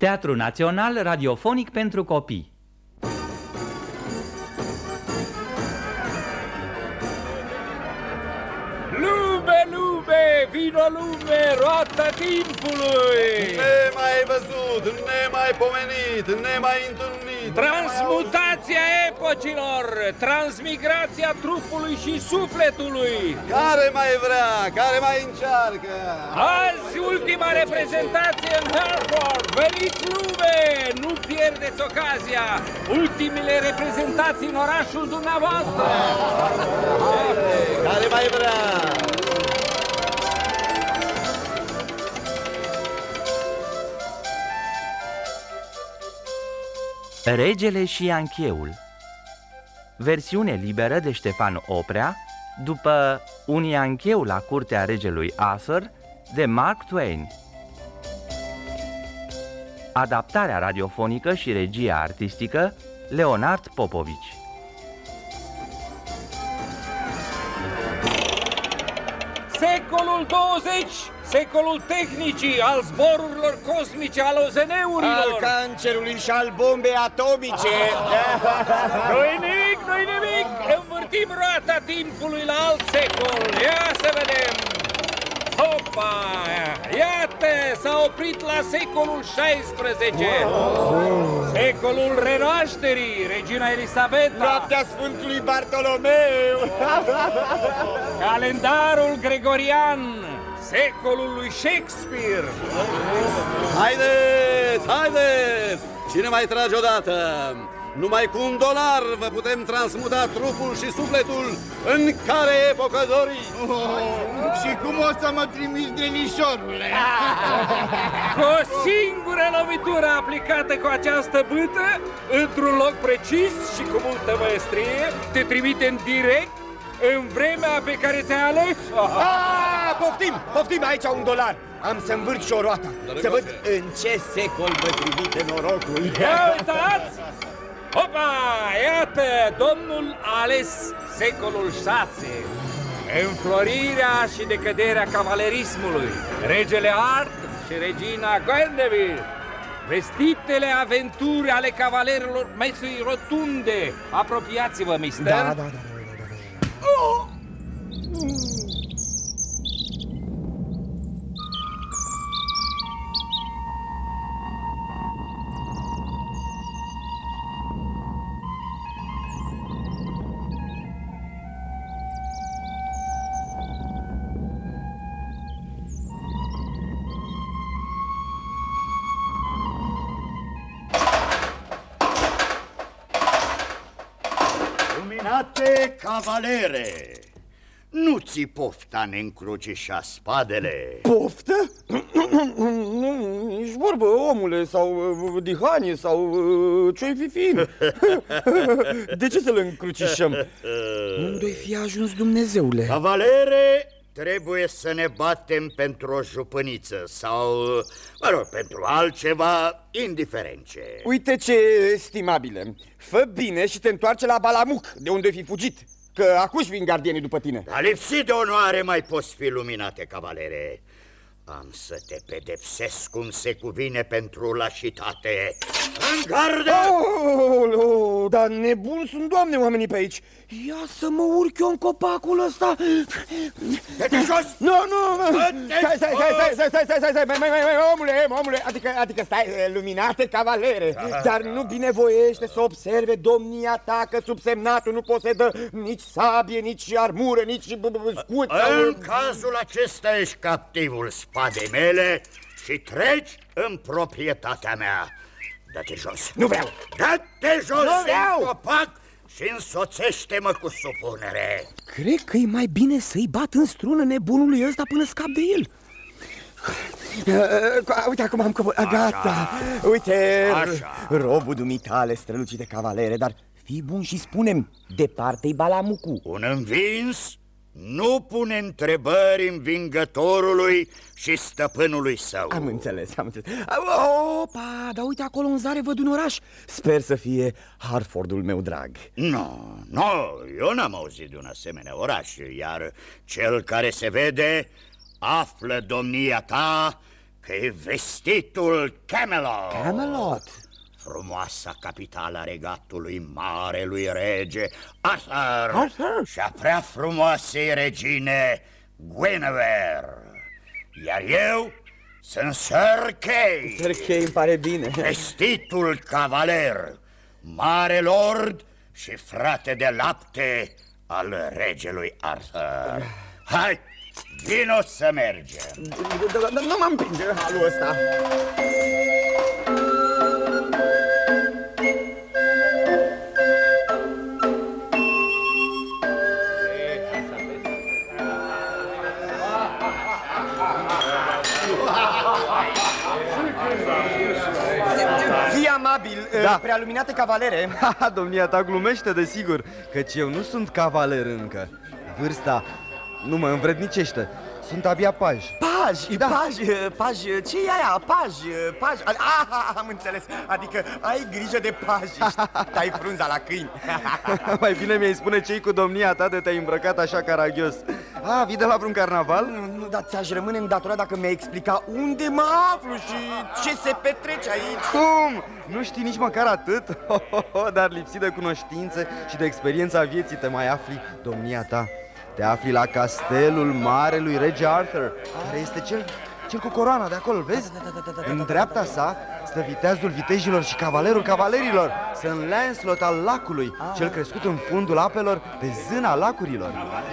Teatru Național Radiofonic pentru Copii Lume, lume, vino lume, roata timpului! Nemai văzut, nemai pomenit, nemai întâlnit Transmutația epocilor, transmigrația trupului și sufletului. Care mai vrea, care mai încearcă? Azi ultima reprezentație în Harvard, veniți lume, nu pierdeți ocazia. Ultimele reprezentații în orașul dumneavoastră. Care mai vrea Regele și Iancheul. Versiune liberă de Ștefan Oprea după Un Iancheu la curtea regelui Arthur de Mark Twain. Adaptarea radiofonică și regia artistică Leonard Popovici. Secolul 20, secolul tehnicii, al zborurilor cosmice, al OZN-urilor Al cancerului și al bombei atomice. Nu-i nimic, nu-i nimic. Învârtim roata timpului la alt secol. Ia să vedem. Hopa! Iată, s-a oprit la secolul 16 Secolul renașterii, regina Elisabeta. Noaptea Sfântului Bartolomeu. Calendarul gregorian Secolul lui Shakespeare Haideți, haideți Cine mai trage odată? Numai cu un dolar vă putem transmuta trupul și sufletul în care epocă doriți Oh, și cum o să mă trimiți denișorule? Cu o singură lovitură aplicată cu această bâtă Într-un loc precis și cu multă maestrie Te trimite în direct în vremea pe care ți-ai ales? Ah, poftim, poftim aici un dolar. Am să învârt și o roata Să văd în ce secol mă trimite norocul. Ia uitați! Opa! Iată, domnul a ales secolul 6 Înflorirea și decăderea cavalerismului. Regele Art și regina Guinevere Vestitele aventuri ale cavalerilor mesului rotunde. Apropiați-vă, mister. Da, da, da, da, da, da. Luminate cavalere, nu ți pofta ne încrucișa spadele. Poftă? Nu, nici vorbă, omule, sau uh, dihanie, sau uh, ce-i fi fi De ce să-l încrucișăm? Unde-i fi ajuns Dumnezeule? Cavalere, trebuie să ne batem pentru o jupâniță sau, mă rog, pentru altceva, indiferent ce. Uite ce estimabile Fă bine și te întoarce la Balamuc, de unde fi fugit Că acuși vin gardienii după tine A lipsit de onoare mai poți fi luminate, cavalere. Am să te pedepsesc cum se cuvine pentru lașitate. În gardă! Oh, dar nebun sunt, doamne, oamenii pe aici Ia să mă urc eu în copacul ăsta Dă-te jos! Nu, nu, Dă-te stai, stai, stai, jos! stai, stai, stai, stai, stai, mai, mai, mai, mai, omule, omule, adică, adică stai, luminate cavalere Dar nu binevoiește să observe domnia ta că subsemnatul nu posedă nici sabie, nici armură, nici b- b- scut sau... În cazul acesta ești captivul spadei mele și treci în proprietatea mea. Dă-te jos! Nu vreau! Dă-te jos Nu din vreau! copac și însoțește-mă cu supunere. Cred că e mai bine să-i bat în strună nebunului ăsta până scap de el Uh, Uite, acum am căpă... Gata! Uite, Așa. robul dumitale strălucite cavalere, dar fii bun și spunem, departe-i Balamucu Un învins nu pune întrebări învingătorului și stăpânului său. Am înțeles, am înțeles Opa, dar uite acolo în zare văd un oraș Sper să fie Harfordul meu drag Nu, nu, eu n-am auzit de un asemenea oraș, iar cel care se vede află domnia ta că e vestitul Camelot. Camelot? Frumoasa capitală regatului marelui rege Arthur, Arthur? și a prea frumoasei regine Guinevere. Iar eu sunt Sir Kay, Sir Kay îmi pare bine. vestitul cavaler, mare lord și frate de lapte al regelui Arthur. Hai, vino să mergem. Nu mă împinge halul ăsta. Da. prea luminate cavalere. Haha, domnia ta glumește, desigur, căci eu nu sunt cavaler încă. Vârsta nu mă învrednicește. Sunt abia paj. Paj, Da. paj, paj, ce e aia? Paj, paj. Ah, am înțeles. Adică ai grijă de pajiști. Tai frunza la câini. Mai bine mi-ai spune ce cu domnia ta de te-ai îmbrăcat așa caragios. A, vii de la vreun carnaval? Nu, nu, dar ți-aș rămâne îndatorat dacă mi-ai explica unde mă aflu și ce se petrece aici. Cum? Nu știi nici măcar atât? Dar lipsit de cunoștințe și de experiența vieții te mai afli, domnia ta. Te afli la castelul marelui rege Arthur, care este cel, cel cu coroana de acolo, vezi? În dreapta sa stă viteazul vitejilor și cavalerul cavalerilor, sunt Lancelot al lacului, cel crescut în fundul apelor de zâna lacurilor.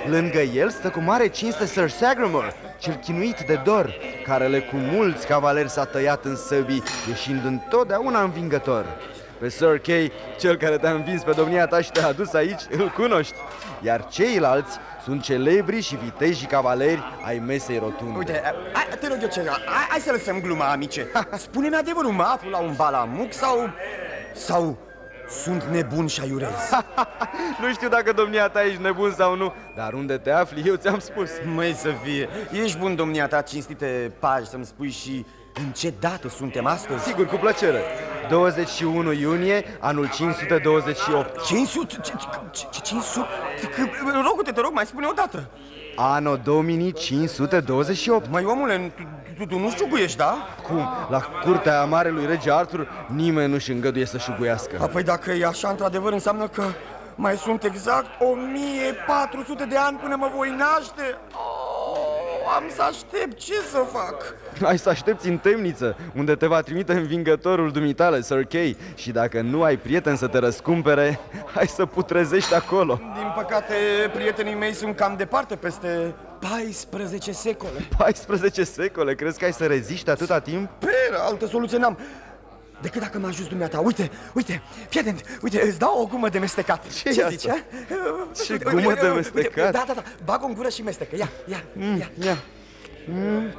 Lângă el stă cu mare cinste Sir Sagramore, cel chinuit de dor, carele cu mulți cavaleri s-a tăiat în săbii, ieșind întotdeauna învingător. Pe Sir Kay, cel care te-a învins pe domnia ta și te-a adus aici, îl cunoști. Iar ceilalți sunt celebri și viteji cavaleri ai mesei rotunde. Uite, hai, te rog eu ceva, hai, hai să lăsăm gluma, amice. Spune-mi adevărul, mă aflu la un balamuc sau... sau sunt nebun și aiurez? nu știu dacă domnia ta ești nebun sau nu, dar unde te afli, eu ți-am spus. Măi să fie, ești bun, domnia ta, cinstite paj, să-mi spui și în ce dată suntem astăzi? Sigur, cu plăcere. 21 iunie, anul 528. 500? Ce, ce, ce 500? Rogute, te rog, mai spune o dată. Anno Domini 528. Măi, omule, tu, tu, tu nu șuguiești, da? Cum? La curtea marelui rege Arthur nimeni nu-și îngăduie să șuguiască. Apoi dacă e așa, într-adevăr, înseamnă că mai sunt exact 1400 de ani până mă voi naște. Oh, am să aștept, ce să fac? Ai să aștepți în temniță, unde te va trimite învingătorul dumitale, Sir Kay Și dacă nu ai prieten să te răscumpere, hai să putrezești acolo Din păcate, prietenii mei sunt cam departe, peste 14 secole. 14 secole, crezi că ai să reziști atâta timp? Pe altă soluție n-am. Decât dacă mă ajuți dumneata. Uite, uite, fii atent, uite, îți dau o gumă de mestecat. Ce Ce e zici, asta? a? Ce Uite, gumă uite, de uite, mestecat? Da, da, da, bag-o în gură și mestecă. Ia, ia, ia. Ia mm.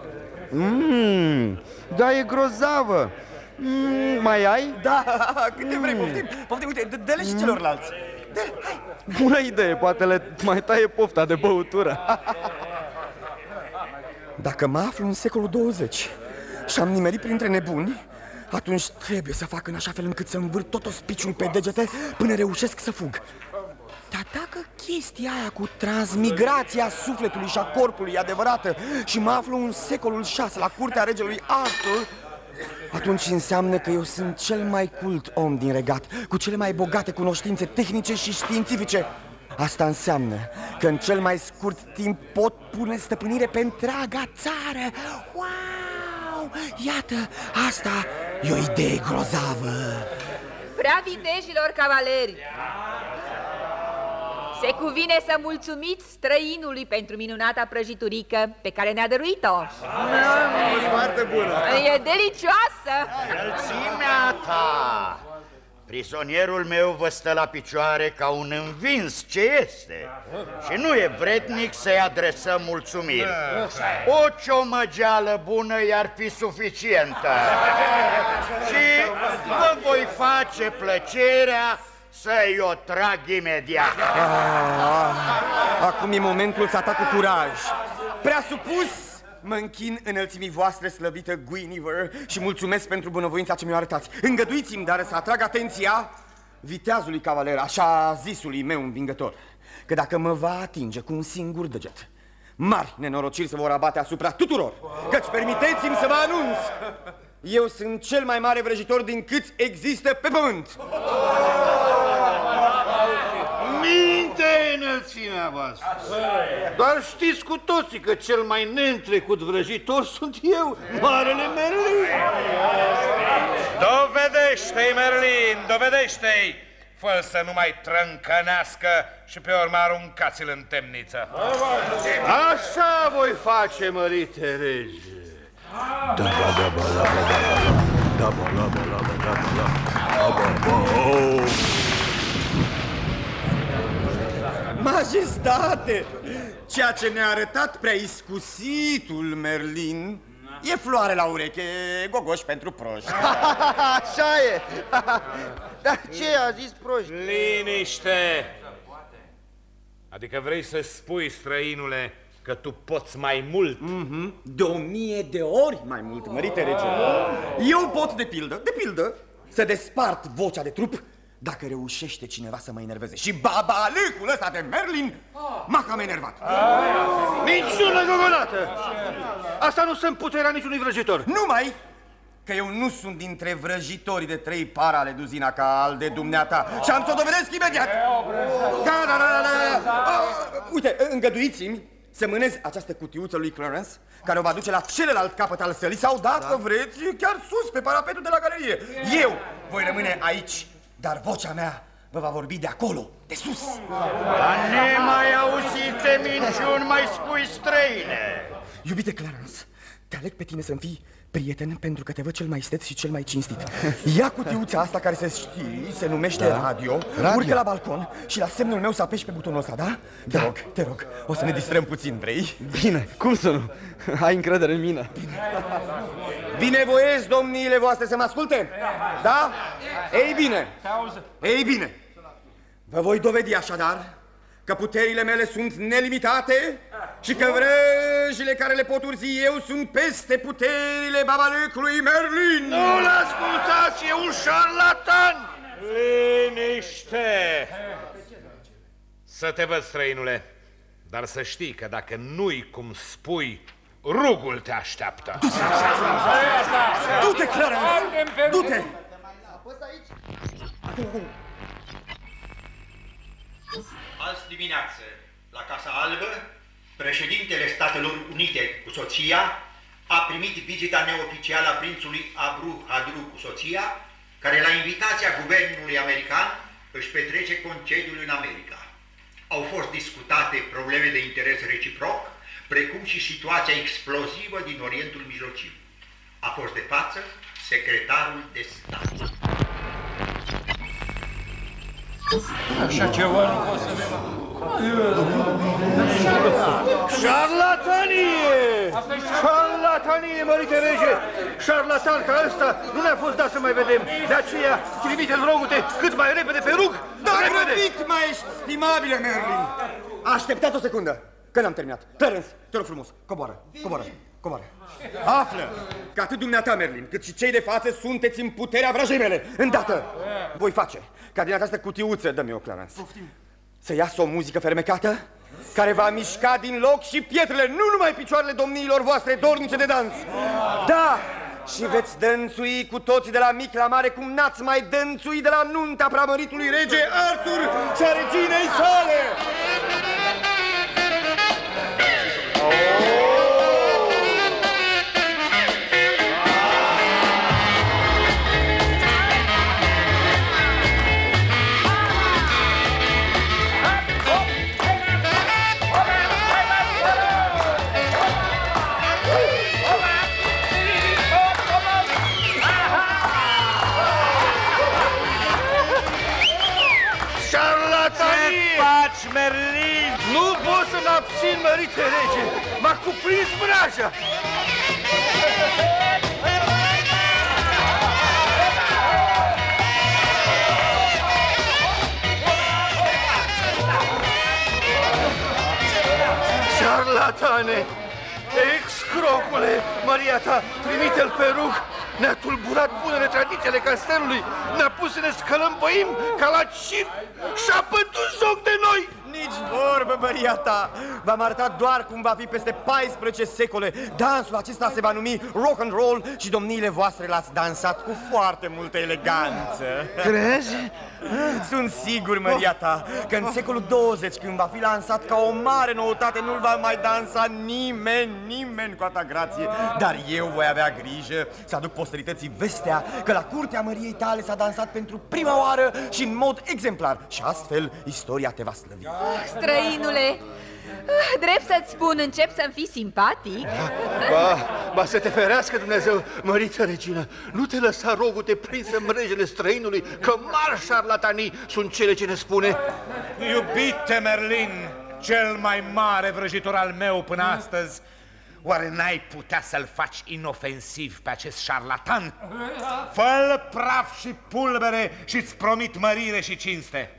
Mm. Da, e grozavă mm. Mai ai? Da, câte vrei, poftim, poftim, uite, dă- dă-le și celorlalți. Dă, hai. Bună idee, poate le mai taie pofta de băutură Dacă mă aflu în secolul 20 și am nimerit printre nebuni, atunci trebuie să fac în așa fel încât să învârt tot ospiciul pe degete până reușesc să fug. Dar dacă chestia aia cu transmigrația sufletului și a corpului e adevărată și mă aflu în secolul 6 la curtea regelui Arthur, atunci înseamnă că eu sunt cel mai cult om din regat, cu cele mai bogate cunoștințe tehnice și științifice. Asta înseamnă că în cel mai scurt timp pot pune stăpânire pe întreaga țară. Wow! Iată, asta e o idee grozavă. Prea vitejilor cavaleri Se cuvine să mulțumiți străinului pentru minunata prăjiturică pe care ne-a dăruit-o Foarte bună E delicioasă Înălțimea ta! Prizonierul meu vă stă la picioare ca un învins ce este. Și nu e vrednic să-i adresăm mulțumiri. O ciomăgeală bună i-ar fi suficientă. Și vă voi face plăcerea să-i o trag imediat. Ah, acum e momentul să atac cu curaj. Prea supus, mă închin înălțimii voastre slăvită Guinevere și mulțumesc pentru bunăvoința ce mi-o arătați. Îngăduiți-mi, dar să atrag atenția viteazului cavaler, așa zisului meu învingător, că dacă mă va atinge cu un singur deget, Mari nenorociri se vor abate asupra tuturor, căci permiteți-mi să vă anunț eu sunt cel mai mare vrăjitor din câți există pe pământ. Minte înălțimea voastră! Doar știți cu toții că cel mai neîntrecut vrăjitor sunt eu, Marele Merlin! Dovedește-i, Merlin, dovedește-i! fă să nu mai trâncănească și pe urmă aruncați-l în temniță. Așa voi face, mărite rege. Da, ba, da, ba, la, ba, da, ba, da, ba, la, ba, la, ba, da, ba, la, ba, ba, Majestate, ceea ce ne-a arătat prea iscusitul Merlin E floare la ureche, gogoș pentru proști Așa e Dar ce a zis proști? Liniște Adică vrei să spui, străinule, că tu poți mai mult. Mm -hmm. De o mie de ori mai mult, mărite rege. Eu pot, de pildă, de pildă, să despart vocea de trup dacă reușește cineva să mă enerveze. Și babalecul ăsta de Merlin m-a cam enervat. Niciună gogonată! Asta nu sunt puterea niciunui vrăjitor. Numai că eu nu sunt dintre vrăjitorii de trei para ale duzina ca al de dumneata și am să o dovedesc imediat. Da, da, da, da, da. da. Uite, îngăduiți-mi să mânez această cutiuță lui Clarence, care o va duce la celălalt capăt al sălii sau, dacă da. vreți, chiar sus, pe parapetul de la galerie. Eu voi rămâne aici, dar vocea mea vă va vorbi de acolo, de sus. A nemai auzite minciuni mai spui străine. Iubite Clarence, te aleg pe tine să-mi fii prieten pentru că te văd cel mai isteț și cel mai cinstit. Ia cutiuța asta care se știi, se numește da. radio, radio, urcă la balcon și la semnul meu să apeși pe butonul ăsta, da? Te da. rog, te rog, o să ne distrăm puțin, vrei? Bine, cum să nu? Ai încredere în mine. Bine. Binevoiesc, domniile voastre, să mă asculte? Da? Ei bine, ei bine, vă voi dovedi așadar că puterile mele sunt nelimitate și că vrăjile care le pot urzi eu sunt peste puterile babalecului Merlin. Nu-l ascultați, e un șarlatan! Liniște! Să te văd, străinule, dar să știi că dacă nu-i cum spui, rugul te așteaptă. Du-te, Clarence! Du-te! Azi dimineață, la Casa Albă, președintele Statelor Unite cu soția a primit vizita neoficială a prințului Abru Hadru cu soția, care la invitația guvernului american își petrece concediul în America. Au fost discutate probleme de interes reciproc, precum și situația explozivă din Orientul Mijlociu. A fost de față secretarul de stat. Așa ceva nu pot să Șarlatanie! Șarlatanie, mărite rege! Șarlatan ca ăsta nu ne-a fost dat să mai vedem. De aceea, trimite-l rogute cât mai repede pe rug. Dar repede! mai ești, stimabile Merlin! Așteptat o secundă, că n-am terminat. Clarence, te rog frumos, coboară, coboară, coboară. Află că atât dumneata, Merlin, cât și cei de față sunteți în puterea vrajei mele. Îndată voi face ca din această cutiuță, dă-mi o, Clarence, să iasă o muzică fermecată care va mișca din loc și pietrele, nu numai picioarele domniilor voastre dornice de dans. Da, și veți dănțui cu toții de la mic la mare cum n-ați mai dănțui de la nunta pramăritului rege Arthur și a reginei sale. Merlin! Abțin, mărite rege! M-a cuprins mraja! Șarlatane! Excrocule! Maria ta, trimite-l pe rug! Ne-a tulburat bunele tradiții ale castelului, ne-a pus să ne scălămbăim ca la circ și a pătut joc de noi! Nici vorbă, Maria ta! V-am arătat doar cum va fi peste 14 secole. Dansul acesta se va numi rock and roll și domniile voastre l-ați dansat cu foarte multă eleganță. Crezi? Sunt sigur, Maria ta, că în secolul 20, când va fi lansat ca o mare noutate, nu-l va mai dansa nimeni, nimeni cu atâta grație. Dar eu voi avea grijă să aduc posterității vestea că la curtea Măriei tale s-a dansat pentru prima oară și în mod exemplar. Și astfel istoria te va slăvi. Străinule, ah, drept să-ți spun, încep să-mi fii simpatic. Ba, ba să te ferească Dumnezeu, mărită regină. Nu te lăsa rogul te prinsă în mrejele străinului Că mari șarlatanii sunt cele ce ne spune. Iubite Merlin, cel mai mare vrăjitor al meu până astăzi, oare n-ai putea să-l faci inofensiv pe acest șarlatan? Fă-l praf și pulbere și-ți promit mărire și cinste.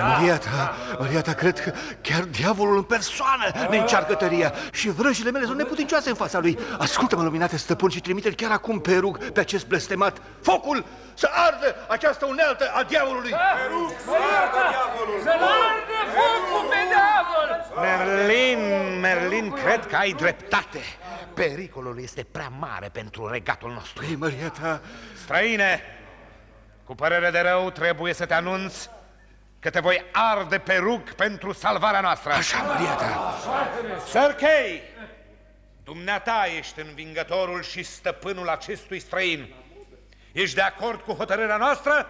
Maria ta, Maria ta, cred că chiar diavolul în persoană ne încearcă tăria Și vrăjile mele sunt neputincioase în fața lui Ascultă-mă, luminate stăpân, și trimite chiar acum pe rug pe acest blestemat Focul să ardă această unealtă a diavolului Să-l arde focul pe diavol! Merlin, Merlin, cred că ai dreptate. Pericolul este prea mare pentru regatul nostru. Ei, Maria ta, Străine, cu părere de rău trebuie să te anunț că te voi arde pe rug pentru salvarea noastră. așa, Maria ta Sir Kay, dumneata ești învingătorul și stăpânul acestui străin. Ești de acord cu hotărârea noastră?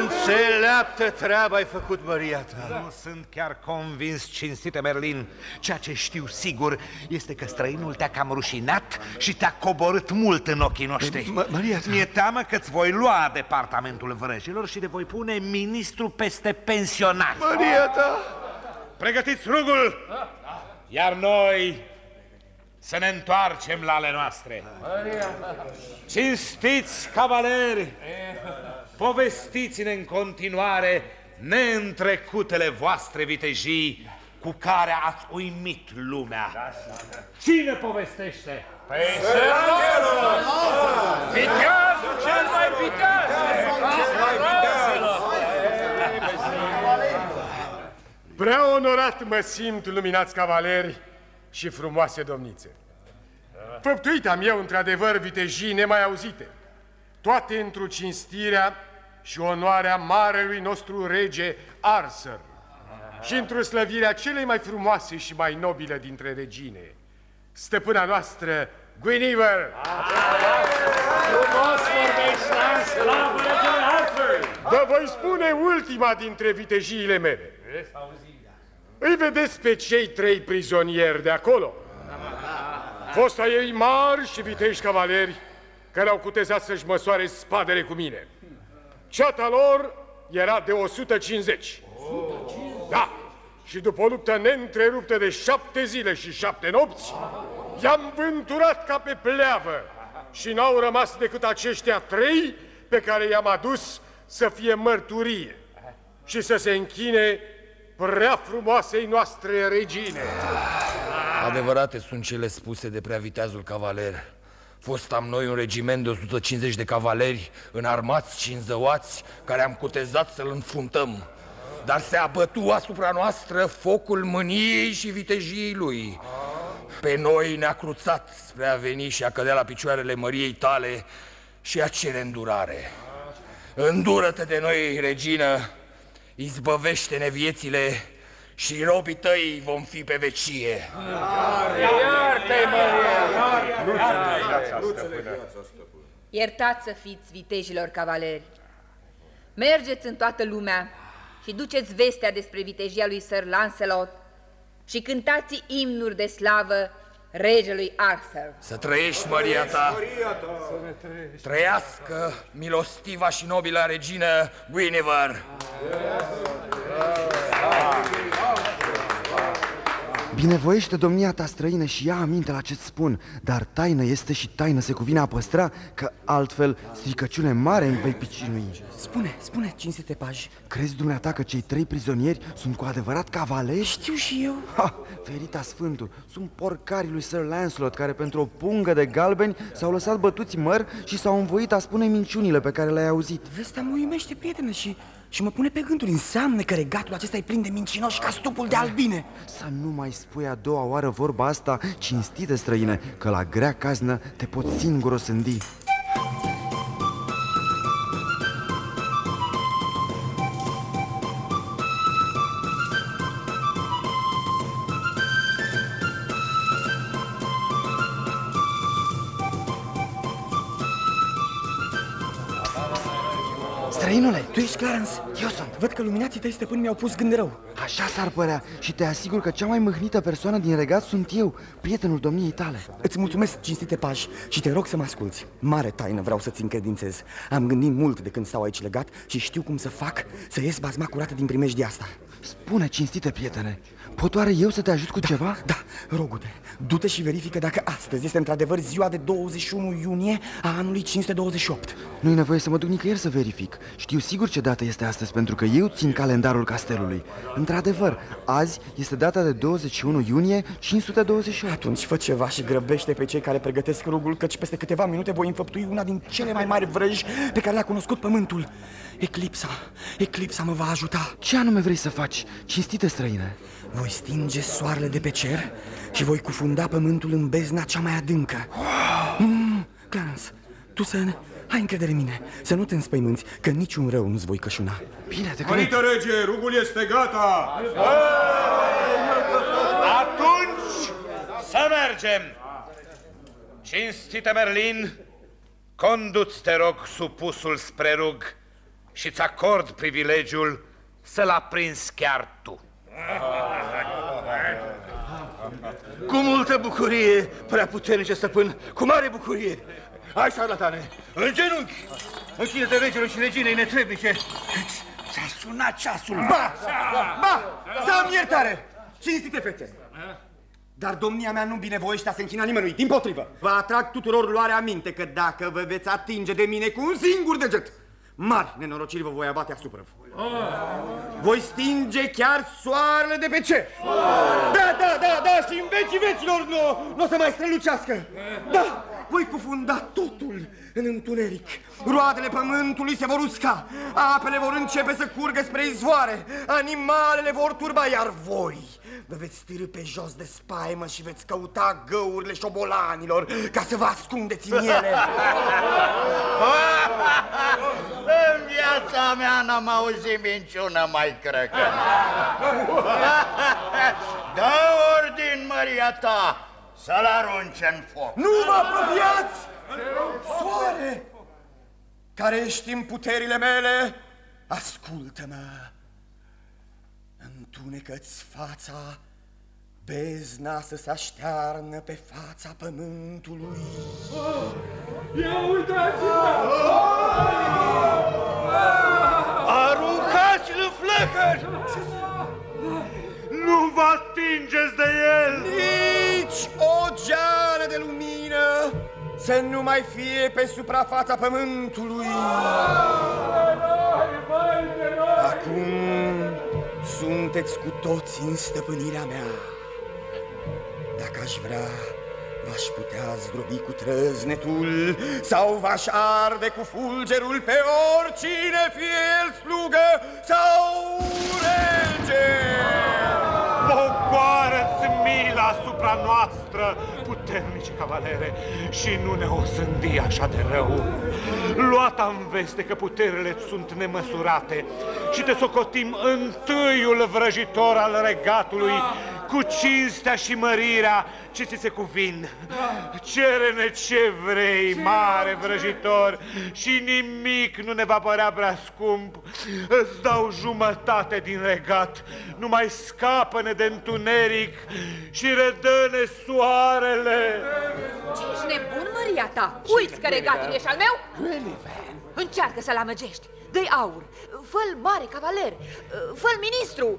Înțeleaptă treaba ai făcut, Maria ta Nu sunt chiar convins, cinstite Merlin. Ceea ce știu sigur este că străinul te-a cam rușinat și te-a coborât mult în ochii noștri. Ma- Maria ta. Mi-e teamă că îți voi lua departamentul vrăjilor și te voi pune ministru peste pensionari. Maria ta Pregătiți rugul! Iar noi să ne întoarcem la ale noastre. Cinstiți cavaleri, povestiți-ne în continuare neîntrecutele voastre vitejii cu care ați uimit lumea. Cine povestește? Viteazul cel mai viteaz! Prea onorat mă simt, luminați cavaleri și frumoase domnițe. Făptuit am eu, într-adevăr, vitejii nemai auzite, toate într-o cinstirea și onoarea marelui nostru rege Arthur și într-o slăvirea celei mai frumoase și mai nobile dintre regine, stăpâna noastră, Guinevere. Frumos vorbești, la slavă regele Arthur! Vă voi spune ultima dintre vitejiile mele. Îi vedeți pe cei trei prizonieri de acolo? Fosta ei mari și viteji cavaleri care au cutezat să-și măsoare spadele cu mine. Ceata lor era de 150. Da, și după o luptă neîntreruptă de șapte zile și șapte nopți, i-am vânturat ca pe pleavă și n-au rămas decât aceștia trei pe care i-am adus să fie mărturie și să se închine prea frumoasei noastre regine. Adevărate sunt cele spuse de preaviteazul cavaler. Fost am noi un regiment de 150 de cavaleri înarmați și înzăuați care am cutezat să-l înfruntăm. Dar se abătu asupra noastră focul mâniei și vitejiei lui. Pe noi ne-a cruțat spre a veni și a cădea la picioarele măriei tale și a cere îndurare. Îndură-te de noi, regină, izbăvește-ne viețile și robii tăi vom fi pe vecie. Iartă-i, Iertați să fiți vitejilor cavaleri. Mergeți în toată lumea și duceți vestea despre vitejia lui Sir Lancelot și cântați imnuri de slavă regelui Arthur. Să trăiești, Maria ta! Trăiască milostiva și nobilă regină Guinevere! Binevoiește domnia ta străină și ia aminte la ce-ți spun Dar taină este și taină se cuvine a păstra Că altfel stricăciune mare îmi vei picinui. Spune, spune, cinstite paj Crezi dumneata că cei trei prizonieri sunt cu adevărat cavaleri? Știu și eu. Ha, Ferita Sfântul, sunt porcarii lui Sir Lancelot Care pentru o pungă de galbeni s-au lăsat bătuți măr Și s-au învoit a spune minciunile pe care le-ai auzit. Vestea mă iumește, prietene, și și mă pune pe gânduri. Înseamnă că regatul acesta e plin de mincinoși ca stupul de albine. Să nu mai spui a doua oară vorba asta cinstite străine, că la grea caznă te poți singur o Străinule, tu ești Clarence? Eu sunt. Văd că luminații tăi stăpâni mi-au pus gând rău. Așa s-ar părea și te asigur că cea mai mâhnită persoană din regat sunt eu, prietenul domniei tale. Îți mulțumesc, cinstite pași, și te rog să mă asculți. Mare taină vreau să-ți încredințez. Am gândit mult de când stau aici legat și știu cum să fac să ies bazma curată din primejdia asta. Spune, cinstite prietene, pot oare eu să te ajut cu da, ceva? Da, rogu-te, du-te și verifică dacă astăzi este într-adevăr ziua de 21 iunie a anului 528. Nu-i nevoie să mă duc nicăieri să verific. Știu sigur ce dată este astăzi, pentru că eu țin calendarul castelului. Într-adevăr, azi este data de 21 iunie 528. Atunci fă ceva și grăbește pe cei care pregătesc rugul, căci peste câteva minute voi înfăptui una din cele mai mari vrăji pe care le-a cunoscut pământul. Eclipsa, eclipsa mă va ajuta. Ce anume vrei să faci, cinstite străine? Voi stinge soarele de pe cer și voi cufunda pământul în bezna cea mai adâncă. Nu, nu, nu, Clarence, tu să ai încredere în mine, să nu te înspăimânți, că niciun rău nu-ți voi cășuna. Bine, te Părinte rege, rugul este gata! Atunci să mergem! Cinstite Merlin, conduți, te rog, supusul spre rug și-ți acord privilegiul să-l aprinzi chiar tu. Cu multă bucurie, prea puternice stăpân, cu mare bucurie. Hai, șarlatane, în genunchi! Închide regelui și reginei netrebnice. S-a sunat ceasul. Ba, ba, să am iertare! Cinstite fete! Dar domnia mea nu binevoiește a se închina nimănui, din potrivă. Vă atrag tuturor luarea minte că dacă vă veți atinge de mine cu un singur deget, mari nenorociri vă voi abate asupra. Voi stinge chiar soarele de pe cer. Da, da, da, da, și în vecii vecilor nu, nu o să mai strălucească. Da, voi cufunda totul în întuneric. Roadele pământului se vor usca, apele vor începe să curgă spre izvoare, animalele vor turba, iar voi vă veți stârâ pe jos de spaimă și veți căuta găurile șobolanilor ca să vă ascundeți în ele. În viața mea n-am auzit minciună mai crăcă. Dă ordin, măria ta, să-l arunce în foc. Nu vă apropiați! Soare, care ești în puterile mele, ascultă-mă. Întunecă-ți fața, bezna să se aștearnă pe fața pământului. Ia uitați-vă! Aruncați-l în flăcări! Nu vă atingeți de el! Nici o geană de lumină să nu mai fie pe suprafața pământului. Acum sunteți cu toți în stăpânirea mea. Dacă aș vrea, v-aș putea zdrobi cu trăznetul sau v-aș arde cu fulgerul pe oricine, fie el slugă sau rege. Pogoară-ți mila asupra noastră, puternice cavalere, și nu ne osândi așa de rău. Luata în veste că puterile sunt nemăsurate și te socotim întâiul vrăjitor al regatului cu cinstea și mărirea ce ți se cuvin. Cere-ne ce vrei, mare vrăjitor, și nimic nu ne va părea prea scump. Îți dau jumătate din regat, nu mai scapă-ne de întuneric și redă-ne soarele. Ce ești nebun, măria ta? Uiți că regatul ești al meu? Încearcă să-l amăgești. Dă aur, fă mare cavaler, fă ministru,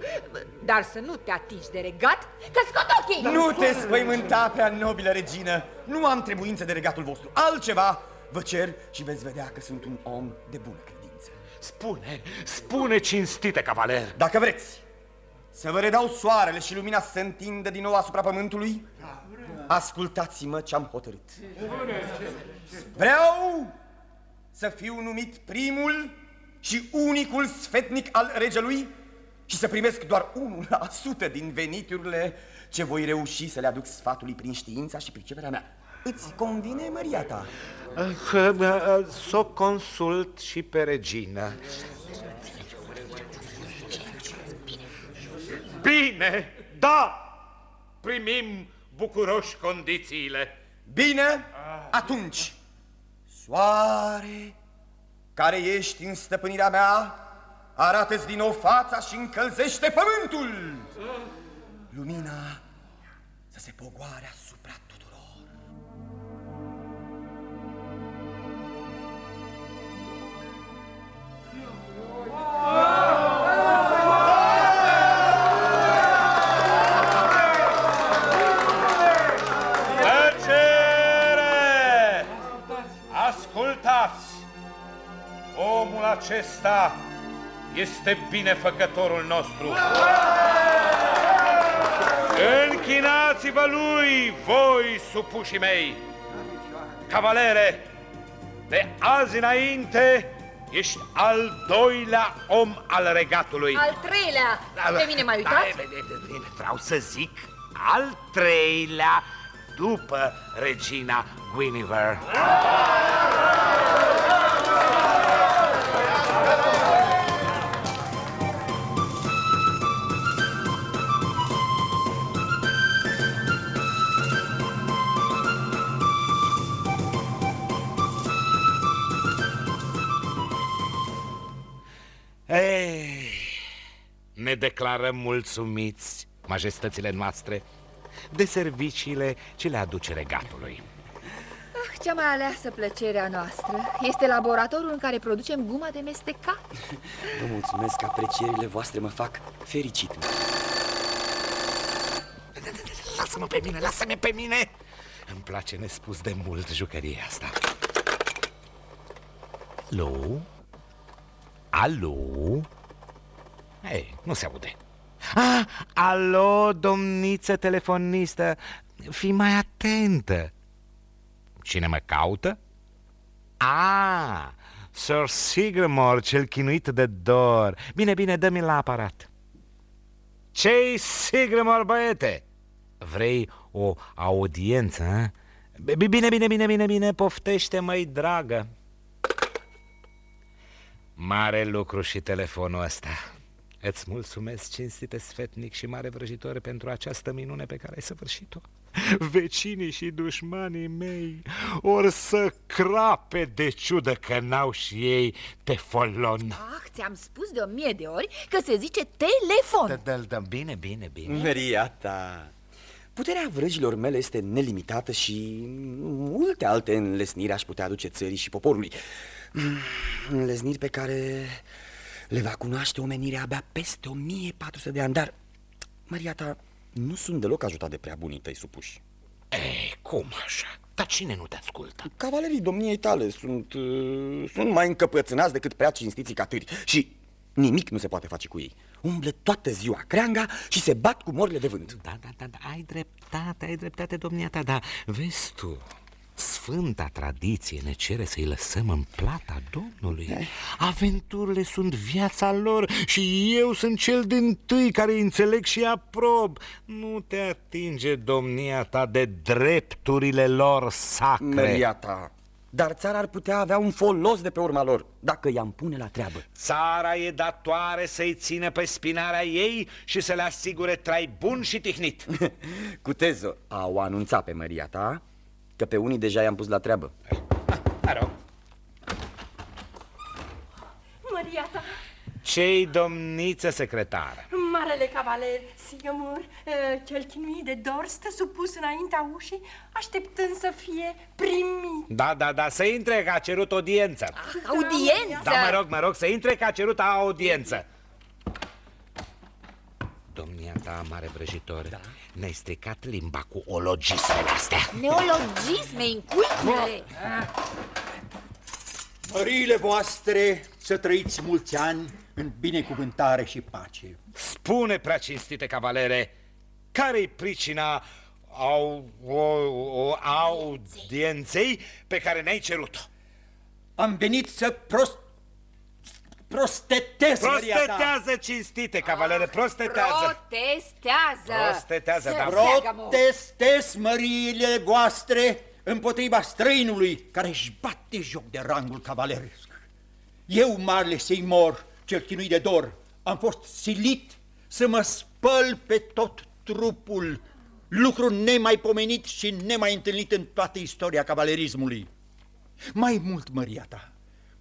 dar să nu te atingi de regat, că scot ochii! Nu te spăimânta, prea nobilă regină, nu am trebuință de regatul vostru, altceva vă cer și veți vedea că sunt un om de bună credință. Spune, spune cinstite, cavaler! Dacă vreți, să vă redau soarele și lumina să se întindă din nou asupra pământului, ascultați-mă ce-am hotărât. Vreau să fiu numit primul și unicul sfetnic al regelui și să primesc doar 1% din veniturile ce voi reuși să le aduc sfatului prin știința și priceperea mea. Îți convine, Maria ta? Să o consult și pe regină. Bine, da! Primim bucuroși condițiile. Bine, atunci, soare, care ești în stăpânirea mea, arată-ți din nou fața și încălzește pământul. Lumina să se pogoare asupra tuturor. Tăcere! Ascultați! Omul acesta este binefăcătorul nostru. Închinați-vă lui, voi supușii mei! Cavalere, de azi înainte ești al doilea om al regatului. Al treilea, pe mine m-ai uitat? Da, bine, vreau să zic al treilea după regina Guinevere. Ei, ne declarăm mulțumiți, majestățile noastre, de serviciile ce le aduce regatului. Ah, cea mai aleasă plăcerea noastră este laboratorul în care producem guma de mestecat. Vă mulțumesc că aprecierile voastre mă fac fericit. Lasă-mă pe mine, lasă-mă pe mine! Îmi place nespus de mult jucăria asta. Alo? Alo? Ei, nu se aude. Ah, alo, domniță telefonistă, fii mai atentă. Cine mă caută? Ah, Sir Sigramore, cel chinuit de dor. Bine, bine, dă-mi la aparat. Ce-i Sigramore, băiete? Vrei o audiență, a? Bine, bine, bine, bine, bine, poftește, măi, dragă. Mare lucru și telefonul ăsta. Îți mulțumesc, cinstite sfetnic și mare vrăjitor, pentru această minune pe care ai săvârșit-o. Vecinii și dușmanii mei or să crape de ciudă că n-au și ei tefolon. Ah, ți-am spus de o mie de ori că se zice telefon. Da, da, da, bine, bine, bine. Maria ta, puterea vrăjilor mele este nelimitată și multe alte înlesniri aș putea aduce țării și poporului. Înlesniri pe care le va cunoaște omenirea abia peste 1400 de ani, dar, Maria ta, nu sunt deloc ajutat de prea bunii tăi supuși. Ei, cum așa? Dar cine nu te ascultă? Cavalerii domniei tale sunt, uh, sunt mai încăpățânați decât prea cinstiții catâri și nimic nu se poate face cu ei. Umblă toată ziua creanga și se bat cu morile de vânt. Da, da, da, da ai dreptate, ai dreptate, domnia ta, dar vezi tu, Sfânta tradiție ne cere să-i lăsăm în plata Domnului. Aventurile sunt viața lor și eu sunt cel din tâi care îi înțeleg și aprob. Nu te atinge domnia ta de drepturile lor sacre. Maria ta, dar țara ar putea avea un folos de pe urma lor Dacă i-am pune la treabă. Țara e datoare să-i țină pe spinarea ei și să le asigure trai bun și tihnit. Cutezo au anunțat pe Maria ta Că pe unii deja i-am pus la treabă Aro. Maria ta, Ce-i domniță secretară? mai Marele cavaler Sigamur, uh, cel chinuit de dor, stă supus înaintea ușii, așteptând să fie primit. Da, da, da, să intre că a cerut audiență. Ah, audiență? Da, mă rog, mă rog, să intre că a cerut audiență. Domnia ta, mare vrăjitor, da? ne-ai stricat limba cu ologismele astea. Neologisme, incultule. Măriile voastre să trăiți mulți ani în binecuvântare și pace. Spune, prea cinstite cavalere, care-i pricina au, o, o, audienței pe care ne-ai cerut-o? Am venit să prost... prostetez Prostetează, cinstite, cavalere, prostetează. Protestează. Prostetează, Să da. înțeleagă, mă. Protestez măriile voastre împotriva străinului care își bate joc de rangul cavaleresc. Eu, marele Seymour, cel chinuit de dor, am fost silit să mă spăl pe tot trupul, lucru nemaipomenit și nemai întâlnit în toată istoria cavalerismului. Mai mult, măria ta,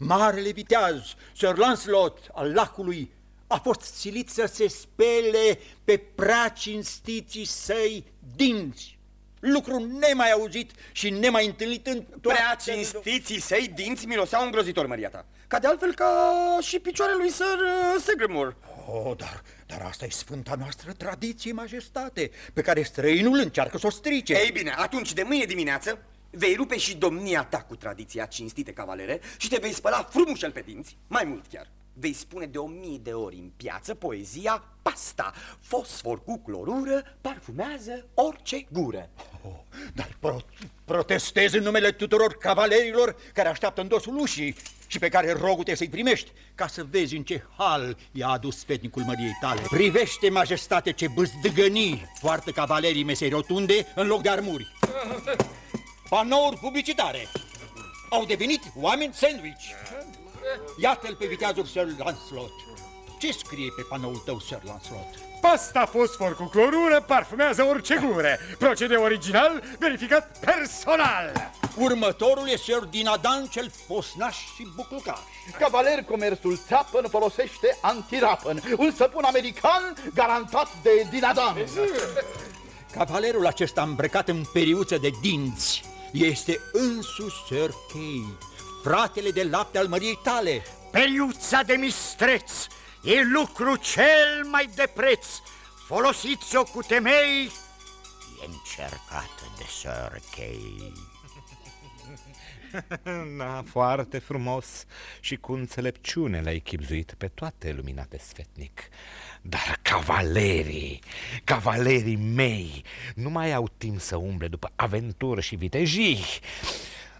marele viteaz, Sir Lancelot al lacului, a fost silit să se spele pe prea cinstiții săi dinți. Lucru nemai auzit și nemai întâlnit în toată... Prea cinstiții săi dinți miroseau îngrozitor, măria ta. Ca de altfel ca și picioarele lui Sir uh, Segrimur. Oh, dar, dar asta e sfânta noastră tradiție, majestate, pe care străinul încearcă să o strice. Ei bine, atunci de mâine dimineață vei rupe și domnia ta cu tradiția cinstite cavalere și te vei spăla frumușel pe dinți, mai mult chiar. Vei spune de o mie de ori în piață poezia pasta. Fosfor cu clorură parfumează orice gură. Oh, dar pro protestez în numele tuturor cavalerilor care așteaptă în dosul ușii și pe care rogute să-i primești, ca să vezi în ce hal i-a adus fetnicul măriei tale. Privește, majestate, ce bâzdăgănii poartă cavalerii mesei rotunde în loc de armuri. Panouri publicitare. Au devenit oameni sandwich. Iată-l pe viteazul Sir Lancelot. Ce scrie pe panoul tău, Sir Lancelot? Pasta fosfor cu clorură parfumează orice gură. Procedeu original, verificat personal. Următorul e Sir Dinadan, cel fosnaș și buclucaș. Cavaler comerțul țapăn folosește antirapăn, un săpun american garantat de Dinadan. Cavalerul acesta îmbrăcat în periuță de dinți este însuși Sir Kay, fratele de lapte al măriei tale. Periuța de mistreț e lucru cel mai de preț. Folosiți-o cu temei, e încercată de Sir Kay. Da, foarte frumos și cu înțelepciune le-ai chipzuit pe toate luminate sfetnic. Dar cavalerii, cavalerii mei, nu mai au timp să umble după aventură și vitejii,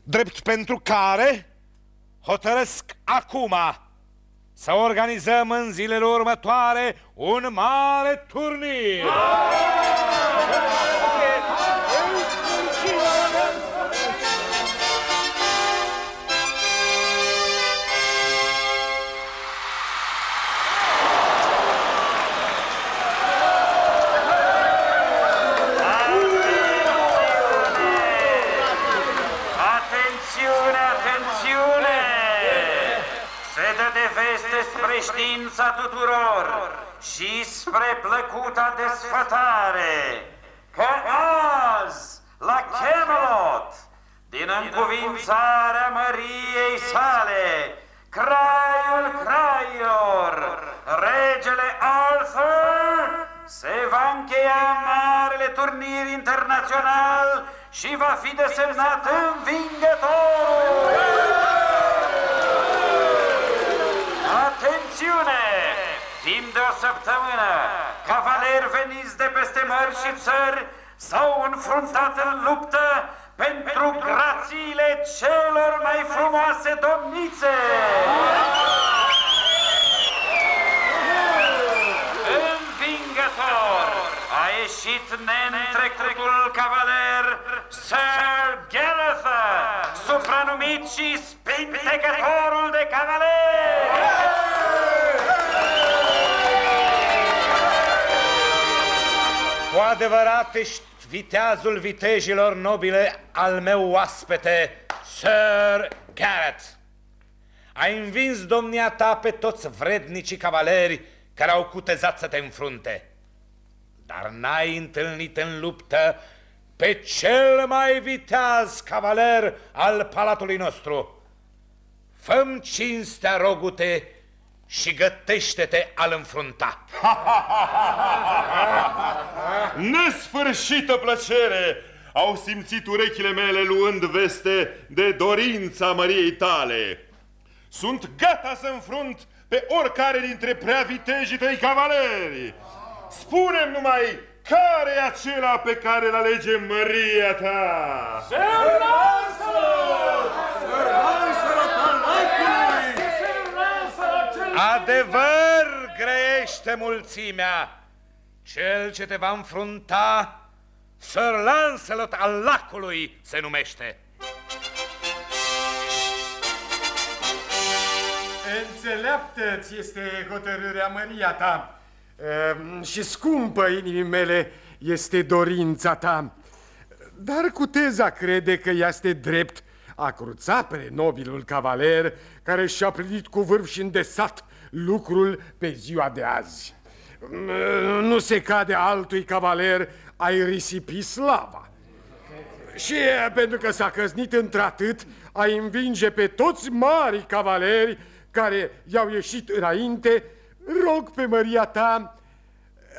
drept pentru care hotărăsc acum să organizăm în zilele următoare un mare turnir. Atențiune, de veste spre știința tuturor și spre plăcuta desfătare că azi, la Camelot, din încuvințarea Măriei sale, Craiul Craior, regele Arthur, se va încheia marele turnir internațional și va fi desemnat învingătorul! Atențiune! Timp de o săptămână, cavaleri veniți de peste mări și țări s-au înfruntat în luptă pentru grațiile celor mai frumoase domnițe! Învingător a ieșit neîntrecutul cavaler Sir Gareth, supranumit și spintecătorul de cavaleri! Adevărat ești viteazul vitejilor nobile al meu oaspete, Sir Garrett. Ai învins domnia ta pe toți vrednicii cavaleri care au cutezat să te înfrunte. Dar n-ai întâlnit în luptă pe cel mai viteaz cavaler al palatului nostru. Făm cinstea, rogute, și gătește-te al înfrunta. Nesfârșită plăcere au simțit urechile mele luând veste de dorința Măriei tale. Sunt gata să înfrunt pe oricare dintre prea vitejii tăi cavaleri. Spune numai care e acela pe care îl alege Maria ta? Sir Lancelot! Sir Lancelot al lacului! Adevăr grește mulțimea! Cel ce te va înfrunta, Sir Lancelot al lacului se numește. Înțeleaptă ți este hotărârea Maria ta Ehm, și scumpă inimii mele este dorința ta. Dar Cuteza crede că este drept a cruța pe nobilul cavaler care și-a plinit cu vârf și îndesat lucrul pe ziua de azi. Ehm, nu se cade altui cavaler ai risipi slava. Și pentru că s-a căznit într-atât, a învinge pe toți mari cavaleri care i-au ieșit înainte rog pe Maria ta,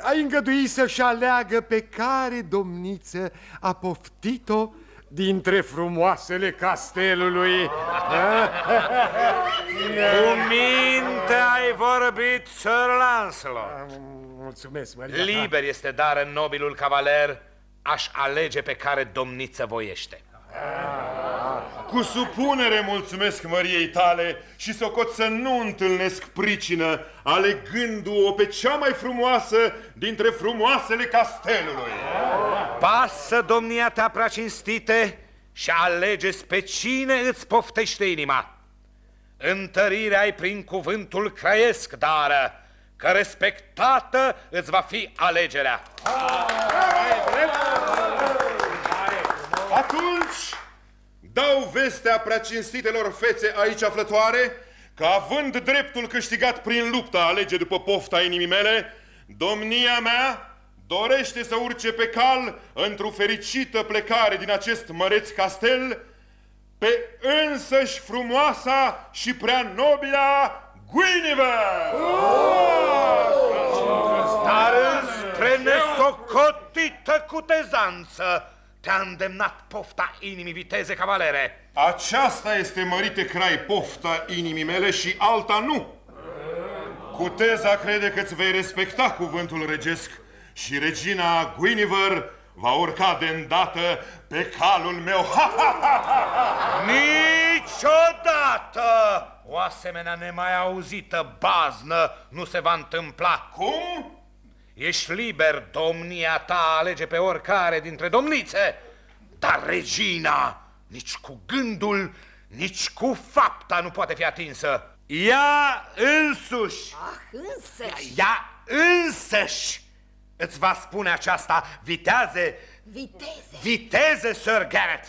ai îngădui să-și aleagă pe care domniță a poftit-o dintre frumoasele castelului. Cu minte ai vorbit, Sir Lancelot. Mulțumesc, Maria Liber este dar în nobilul cavaler, aș alege pe care domniță voiește. Cu supunere mulțumesc măriei tale și socot să nu întâlnesc pricină, alegându-o pe cea mai frumoasă dintre frumoasele castelului. Pasă, domnia ta prea cinstite, și alege pe cine îți poftește inima. Întărirea ai prin cuvântul craiesc, dar că respectată îți va fi alegerea. Atunci dau vestea prea cinstitelor fețe aici aflătoare că având dreptul câștigat prin lupta alege după pofta inimii mele, domnia mea dorește să urce pe cal într-o fericită plecare din acest măreț castel pe însăși frumoasa și prea nobila Guinevere! Dar spre nesocotită cutezanță te-a îndemnat pofta inimii viteze, cavalere. Aceasta este, mărite crai, pofta inimii mele și alta nu. Cuteza crede că îți vei respecta cuvântul regesc și regina Guinevere va urca de îndată pe calul meu. Niciodată o asemenea nemai auzită baznă nu se va întâmpla. Cum? Ești liber, domnia ta alege pe oricare dintre domnițe, dar regina nici cu gândul, nici cu fapta nu poate fi atinsă. Ea însuși, Ah, însăși! ea însăși îți va spune aceasta, viteaze, Viteze! viteze, Sir Garrett.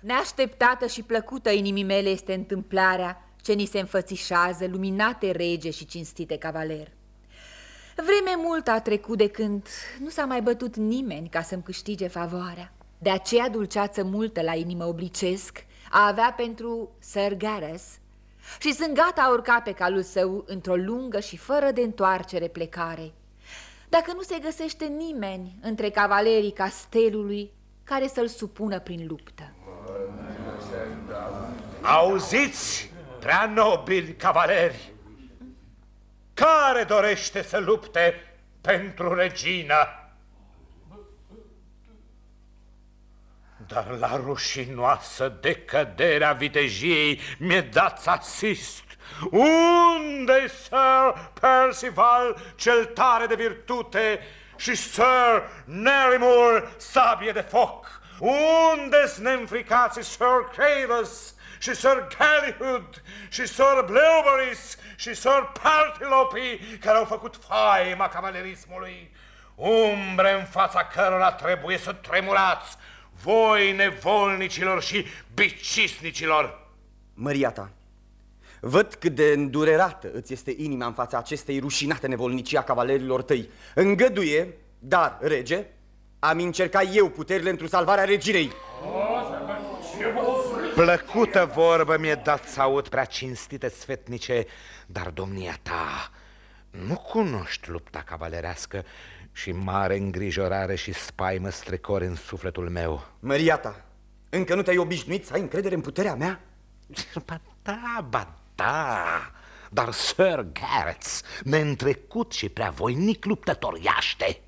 Neașteptată și plăcută inimii mele este întâmplarea ce ni se înfățișează, luminate rege și cinstite cavaler. Vreme mult a trecut de când nu s-a mai bătut nimeni ca să-mi câștige favoarea. De aceea dulceață multă la inimă oblicesc a avea pentru Sir Gareth și sunt gata a urca pe calul său într-o lungă și fără de întoarcere plecare. Dacă nu se găsește nimeni între cavalerii castelului care să-l supună prin luptă. Auziți, prea nobili cavaleri, care dorește să lupte pentru regină? Dar la rușinoasă decăderea vitejiei mi-e dat asist. Unde Sir Percival, cel tare de virtute, și Sir Nerimur, sabie de foc? Unde-s neînfricații Sir Cravus și Sir Gallyhood și Sir Blewberries și Sir Partilopi, care au făcut faima cavalerismului? Umbre în fața cărora trebuie să tremurați, voi nevolnicilor și bicisnicilor. Măria ta, Văd cât de îndurerată îți este inima în fața acestei rușinate nevolnicii a cavalerilor tăi. Îngăduie, dar, rege, am încercat eu puterile într-o salvarea reginei. Plăcută vorbă mi-e dat să aud prea cinstite sfetnice, dar domnia ta nu cunoști lupta cavalerească și mare îngrijorare și spaimă strecori în sufletul meu. Măria ta, încă nu te-ai obișnuit să ai încredere în puterea mea? Ba da, ba da, dar Sir Gareth, neîntrecut și prea voinic luptător iaște.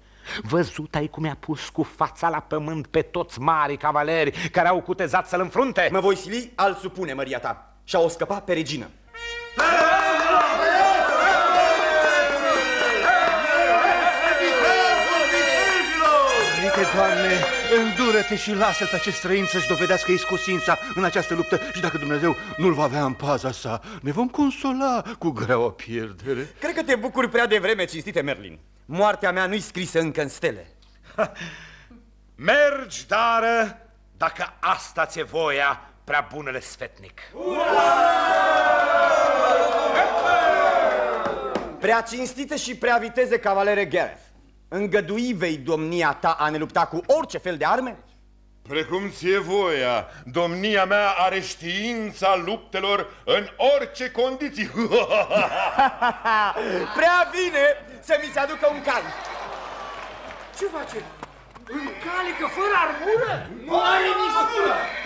Văzut ai cum i-a pus cu fața la pământ pe toți mari cavaleri care au cutezat să-l înfrunte? Mă voi sili al supune, măria ta, și-a o scăpa pe regină. Mărite, Doamne, îndură-te și lasă-l pe acest străin să-și dovedească iscusința în această luptă și dacă Dumnezeu nu-l va avea în paza sa, ne vom consola cu greaua pierdere. Cred că te bucuri prea devreme, cinstite Merlin. Moartea mea nu-i scrisă încă în stele. Mergi, dar dacă asta ți-e voia, prea bunele sfetnic. Prea cinstite și prea viteze, cavalere Gareth. Îngădui vei domnia ta a ne lupta cu orice fel de arme? Precum ție voia, domnia mea are știința luptelor în orice condiții. Prea bine să mi se aducă un cal. Ce face? Încalică fără armură? Nu are nici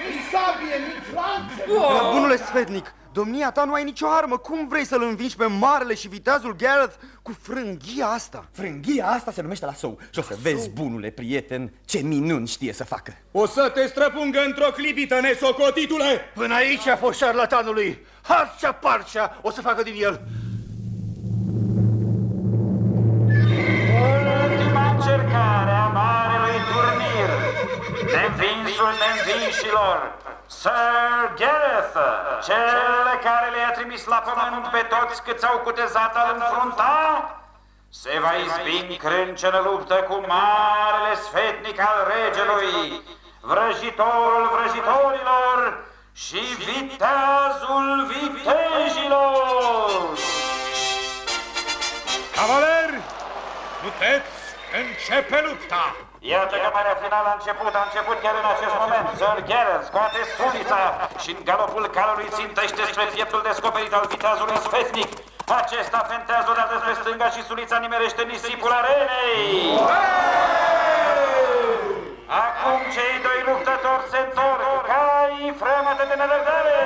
nici sabie, nici lance. Dar, bunule sfetnic, domnia ta nu ai nicio armă. Cum vrei să-l învingi pe marele și viteazul Gareth cu frânghia asta? Frânghia asta se numește la sou. Și o să vezi, bunule prieten, ce minuni știe să facă. O să te străpungă într-o clipită, nesocotitule! Până aici a fost șarlatanului. Harcea parcea o să facă din el. Ultima încercare a marelui turnir, neînvinsul neînvinșilor, Sir Gareth, cel care le-a trimis la pământ pe toți câți au cutezat al înfrunta, se va izbi în crâncenă luptă cu marele sfetnic al regelui, vrăjitorul vrăjitorilor și viteazul vitejilor. Cavaleri, puteți începe lupta! Iată că marea finală a început, a început chiar în acest moment. Sir Gareth scoate sulița și în galopul calului țintește spre pieptul descoperit al viteazului sfetnic. Acesta fentează odată spre stânga și sulița nimerește nisipul arenei. Acum cei doi luptători se întorc, cai frămătă de nerăbdare.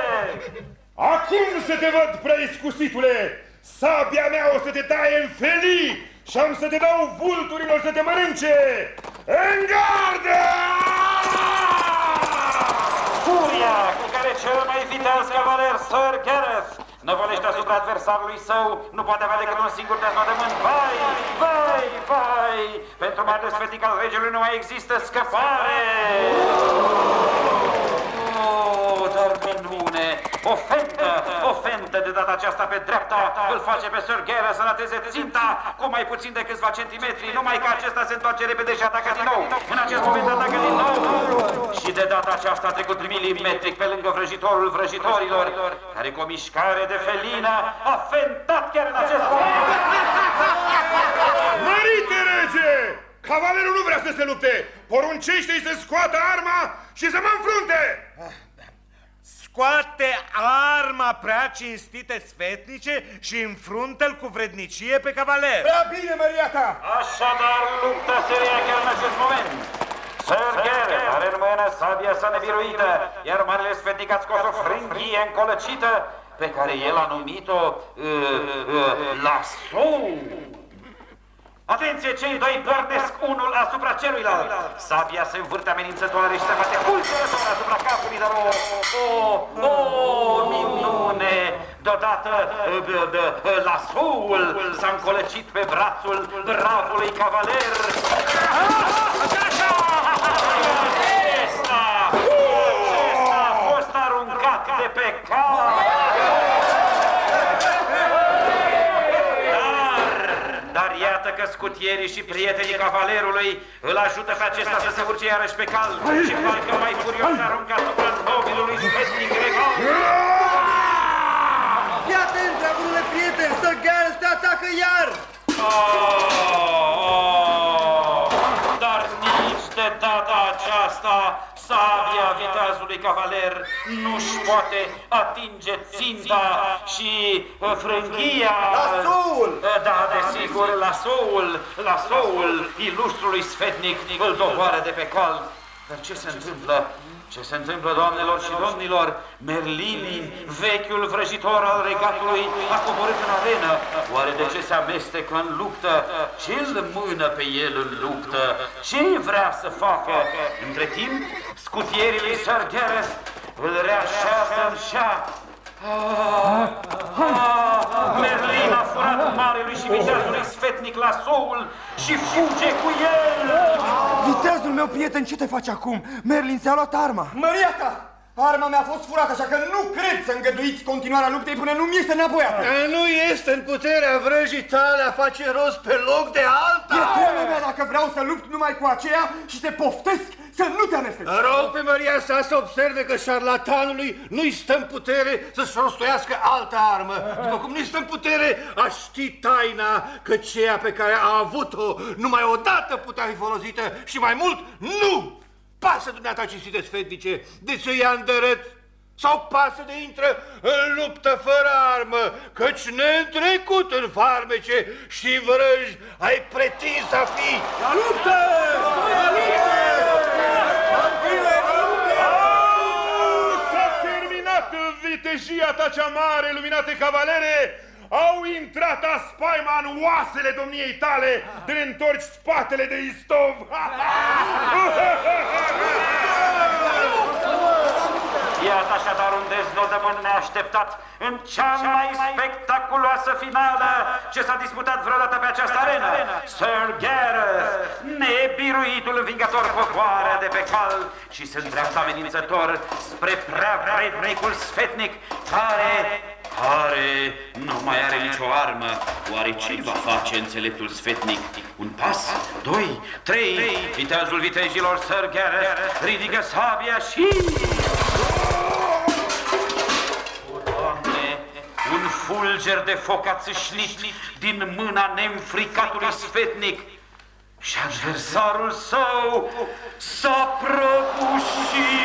Acum să te văd, prea iscusitule! Sabia mea o să te taie în felii și am să te dau vulturilor să te mănânce! În gardă! Furia cu care cel mai viteaz cavaler Sir Gareth năvălește asupra adversarului său, nu poate avea decât un singur deznodământ. Vai, vai, vai! Pentru marele sfetic al regelui nu mai există scăpare! Oh, dar minune! Ofentă, ofentă de data aceasta pe dreapta, îl face pe Sir Gareth să rateze ținta cu mai puțin de câțiva centimetri, numai că acesta se întoarce repede și atacă din nou. În acest moment atacă din nou și de data aceasta a trecut milimetric pe lângă vrăjitorul vrăjitorilor, care cu o mișcare de felină a fentat chiar în acest moment. Mărite, rege! Cavalerul nu vrea să se lupte! Poruncește-i să scoată arma și să mă înfrunte! Scoate arma prea cinstite sfetnice și înfruntă-l cu vrednicie pe cavaler. Prea bine, Maria ta! Așadar, lupta se rea chiar în acest moment. Sir Gareth are în mână sabia sa nebiruită, iar marele sfetnic a scos o frânghie încolăcită pe care el a numit-o uh, uh, lasou. Atenție, cei doi pornesc unul asupra celuilalt. Sabia se învârte amenințătoare și se bate fulgerător asupra capului, dar o, o, o, minune! Deodată lasoul s-a încolăcit pe brațul bravului cavaler. Acesta! Acesta a fost aruncat de pe cal. Dar iată că scutierii și prietenii cavalerului îl ajută pe acesta să se urce iarăși pe cal și parcă mai furios aruncă asupra nobilului sfetnic regal. Fii atent, dragule prieten, Sir Gareth te atacă iar! Oh, dar nici de data aceasta sabia viteazului cavaler nu-și poate atinge ținta și uh, frânghia... Lasoul! Uh, Da, desigur, lasoul, lasoul ilustrului sfetnic îl doboară de pe cal. Dar ce se întâmplă? Ce se întâmplă, doamnelor și domnilor? Merlin, vechiul vrăjitor al regatului, a coborât în arenă. Oare de ce se amestecă în luptă? Ce îl mână pe el în luptă? Ce vrea să facă? Între timp, scutierii lui Sir Gareth îl reașează în șa. Ah, ah, Merlin a furat marelui și viteazului sfetnic la soul și fuge cu el! Viteazul meu prieten, ce te faci acum? Merlin ți-a luat arma. Maria ta! Arma mea a fost furată, așa că nu cred să îngăduiți continuarea luptei până nu mi este înapoiată. Nu este în puterea vrăjii tale a face rost pe loc de alta. E treaba mea dacă vreau să lupt numai cu aceea și te poftesc să nu te amesteci. Rog pe Maria sa să observe că șarlatanului nu-i stă în putere să-și rostoiască altă armă, după cum nu-i stă în putere a ști taina că ceea pe care a avut-o numai odată putea fi folosită și mai mult nu! Pasă dumneata cinstite sfetnice de ce ia în dărât sau pasă de intră în luptă fără armă, căci neîntrecut în farmece și vrăji ai pretins a fi. La luptă! La S-a terminat vitejia ta cea mare, luminate cavalere! Au intrat a spaima în oasele domniei tale de ne întorci spatele de istov! Iată așadar un deznodământ neașteptat în cea mai spectaculoasă finală ce s-a disputat vreodată pe această arenă. Sir Gareth, nebiruitul învingător, coboară de pe cal și se îndreaptă amenințător spre prea vrednicul sfetnic care care nu mai are nicio armă. Oare ce va face înțeleptul sfetnic? Un pas, doi, trei, viteazul vitejilor Sir Gareth ridică sabia și... Doamne, un fulger de foc a țâșnit din mâna neînfricatului sfetnic și adversarul său s-a prăbușit.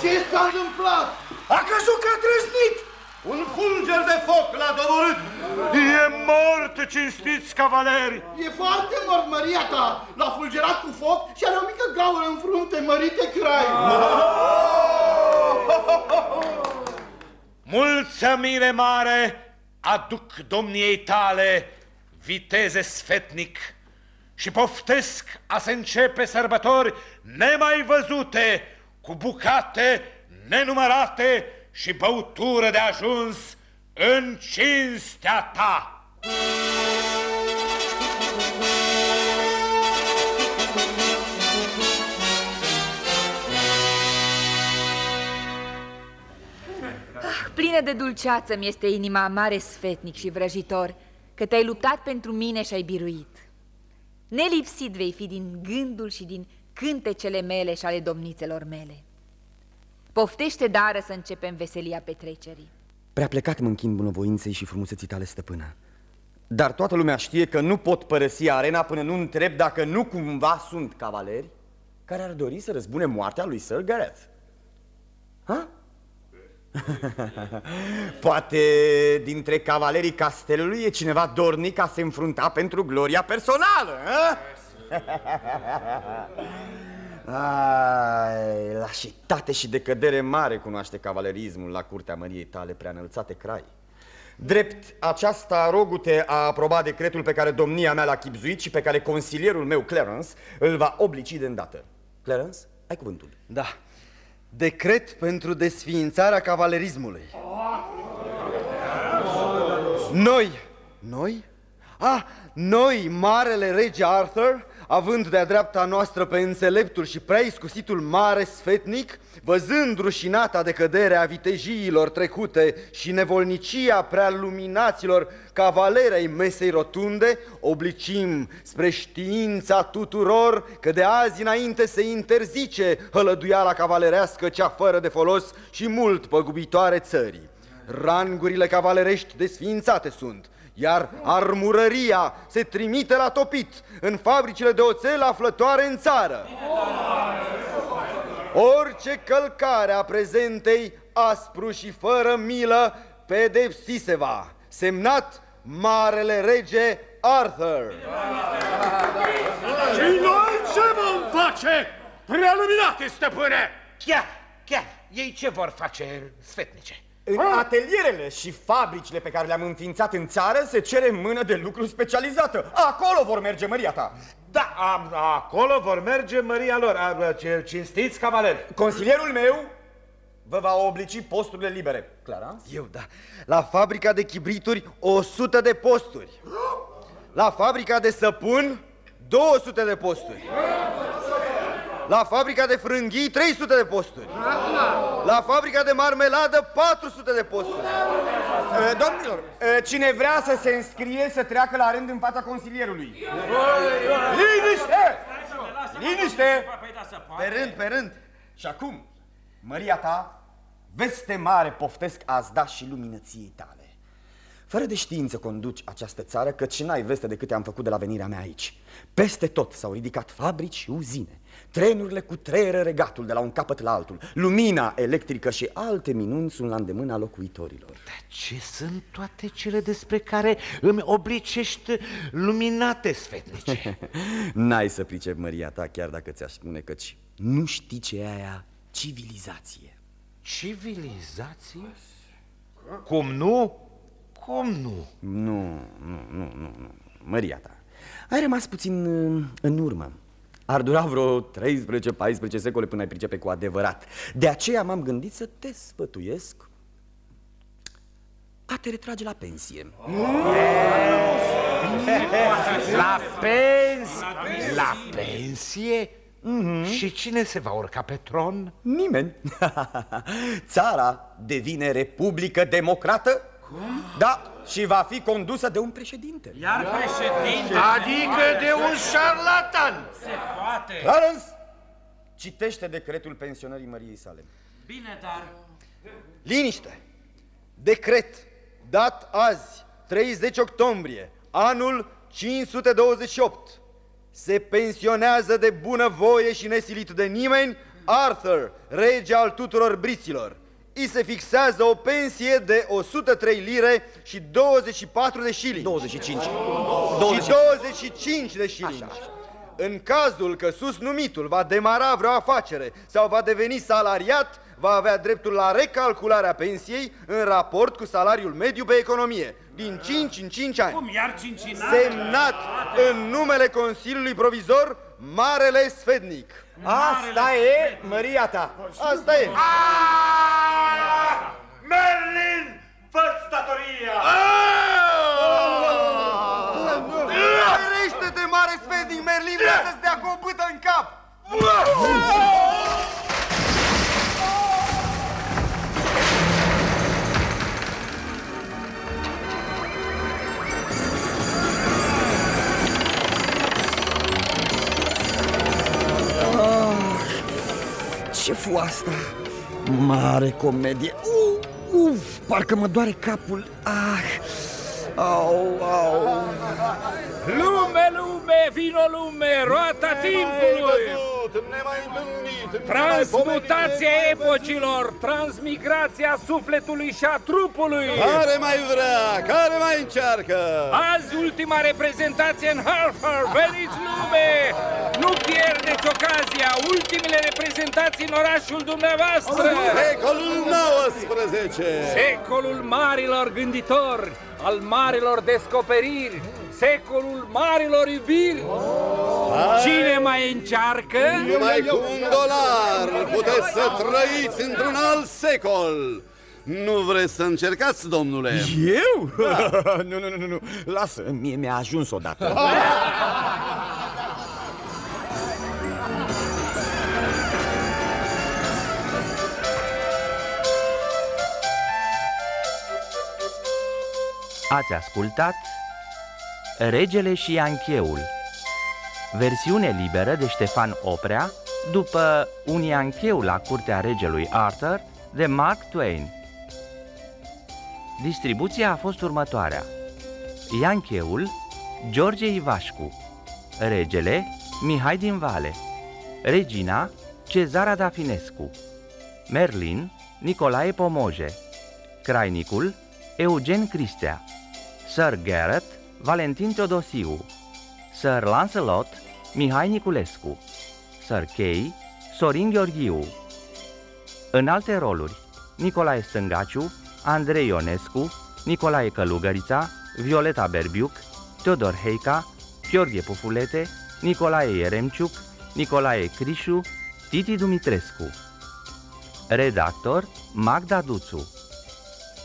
Ce s-a întâmplat? A căzut ca trăznit! Un fulger de foc l-a doborât! E mort, cinstiți cavaleri! E foarte mort, Maria ta! L-a fulgerat cu foc și are o mică gaură în frunte, mărite crai! Mulțumire mare aduc domniei tale, viteze sfetnic, și poftesc a se începe sărbători nemai văzute, cu bucate nenumărate și băutură de ajuns în cinstea ta. Plină de dulceață mi este inima, mare sfetnic și vrăjitor, că te-ai luptat pentru mine și ai biruit. Nelipsit vei fi din gândul și din cântecele mele și ale domnițelor mele. Poftește, dară, să începem veselia petrecerii. Prea plecat mă închin bunăvoinței și frumuseții tale, stăpână. Dar toată lumea știe că nu pot părăsi arena până nu întreb dacă nu cumva sunt cavaleri care ar dori să răzbune moartea lui Sir Gareth. Ha? Poate dintre cavalerii castelului e cineva dornic a se înfrunta pentru gloria personală, ha? Ai, lașitate și decădere mare cunoaște cavalerismul la curtea măriei tale prea înălțate crai. Drept aceasta rogute a aprobat decretul pe care domnia mea l-a chipzuit și pe care consilierul meu, Clarence, îl va oblici de îndată. Clarence, ai cuvântul. Da. Decret pentru desființarea cavalerismului. Noi, noi? Ah, noi, marele rege Arthur, având de-a dreapta noastră pe înțeleptul și prea iscusitul mare sfetnic, văzând rușinata de cădere a vitejiilor trecute și nevolnicia prea luminaților cavalerei mesei rotunde, oblicim spre știința tuturor că de azi înainte se interzice hălăduiala cavalerească cea fără de folos și mult păgubitoare țării. Rangurile cavalerești desființate sunt, iar armurăria se trimite la topit în fabricile de oțel aflătoare în țară. Orice călcare a prezentei, aspru și fără milă, pedepsi se va. Semnat Marele Rege Arthur. Și noi ce vom face, prealuminate stăpâne? Chiar, chiar, ei ce vor face, sfetnice? În atelierele și fabricile pe care le-am înființat în țară se cere mână de lucru specializată. Acolo vor merge măria ta. Da, a, acolo vor merge măria lor. A, ce, cinstiți cavaleri. Consilierul meu vă va oblici posturile libere. Clara? Eu, da. La fabrica de chibrituri, 100 de posturi. La fabrica de săpun, 200 de posturi. La fabrica de frânghii, 300 de posturi. La fabrica de marmeladă, 400 de posturi. Uh, Domnilor, uh, cine vrea să se înscrie să treacă la rând în fața consilierului. Liniște! Liniște! Pe rând, pe rând. Și acum, măria ta, veste mare poftesc azi da și luminăției tale. Fără de știință conduci această țară, căci n-ai veste de câte am făcut de la venirea mea aici. Peste tot s-au ridicat fabrici și uzine. Trenurile cu treieră regatul de la un capăt la altul. Lumina electrică și alte minuni sunt la îndemâna locuitorilor. Ce sunt toate cele despre care îmi oblicești luminate, sfetnice? N-ai să pricep măria ta, chiar dacă ți-aș spune căci nu știi ce e aia civilizație. Civilizație? Cum nu? Cum nu? Nu, nu, nu, nu, nu. Măria ta, ai rămas puțin uh, în urmă. Ar dura vreo 13-14 secole până ai pricepe cu adevărat. De aceea m-am gândit să te sfătuiesc a te retrage la pensie. La pensie? La pensie? Mm-hmm. Și cine se va urca pe tron? Nimeni. Țara devine republică democrată? Cum? Da, și va fi condusă de un președinte. Iar președinte? Adică de un șarlatan. Se poate. Clarence, citește decretul pensionării Măriei sale. Bine, dar... Liniște! Decret dat azi, 30 octombrie, anul 528. Se pensionează de bună voie și nesilit de nimeni Arthur, rege al tuturor briților. I se fixează o pensie de 103 lire și 24 de shilling. 25. Și 25 de shilling. În cazul că sus numitul va demara vreo afacere sau va deveni salariat, va avea dreptul la recalcularea pensiei în raport cu salariul mediu pe economie, din 5 în 5 ani. Cum, iar cincinat? Semnat în numele Consiliului Provizor, Marele Sfednic. Asta e măria ta. Asta e. Merlin, fă-ți datoria! Ferește-te, mare Sfednic, Merlin vrea să-ți dea cu o bâtă în cap! Ce fu asta? Mare comedie. Uf, uf, parcă mă doare capul. Ah, au, au. Lume, lume, vino lume, roata timpului! Transmutația epocilor, transmigrația sufletului și a trupului! Care mai vrea? Care mai încearcă? Azi ultima reprezentație în Harford, veniți lume! Nu pierdeți ocazia, ultimele reprezentații în orașul dumneavoastră! Secolul 19! Secolul marilor gânditori, al marilor descoperiri, secolul marilor iubiri! Cine mai încearcă? Numai cu un dolar puteți să trăiți într-un alt secol! Nu vreți să încercați, domnule? Eu? nu, nu, nu, nu, lasă, mie mi-a ajuns odată. Ați ascultat Regele și Ancheul Versiune liberă de Ștefan Oprea după Un Iancheu la curtea regelui Arthur de Mark Twain. Distribuția a fost următoarea. Iancheul George Ivașcu. Regele Mihai din Vale. Regina Cezara Dafinescu. Merlin Nicolae Pomoje. Crainicul Eugen Cristea Sir Garrett Valentin Teodosiu Sir Lancelot Mihai Niculescu Sir Kay Sorin Gheorghiu. În alte roluri Nicolae Stângaciu Andrei Ionescu Nicolae Călugărița Violeta Berbiuc Teodor Heica Gheorghe Pufulete Nicolae Ieremciuc Nicolae Crișu Titi Dumitrescu. Redactor Magda Duțu.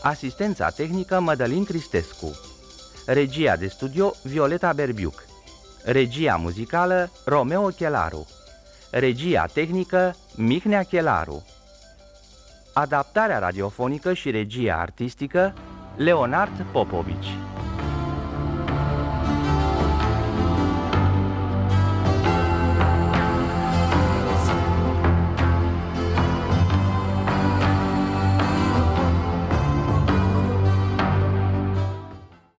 Asistența tehnică Mădălin Cristescu Regia de studio Violeta Berbiuc. Regia muzicală Romeo Chelaru. Regia tehnică Mihnea Chelaru. Adaptarea radiofonică și regia artistică Leonard Popovici